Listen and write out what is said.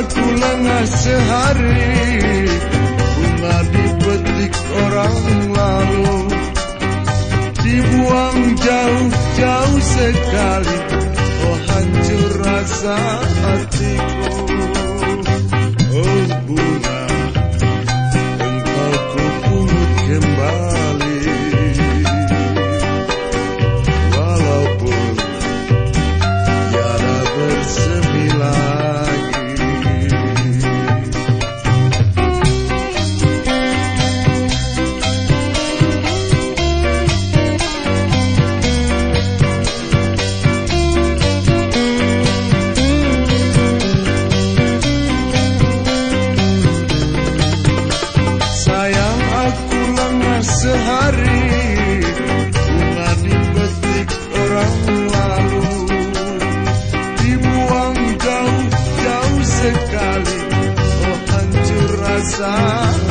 aku lengah sehari Bunga dipetik orang lalu. Dibuang jauh-jauh sekali Oh hancur rasa hatiku. Jauh-jauh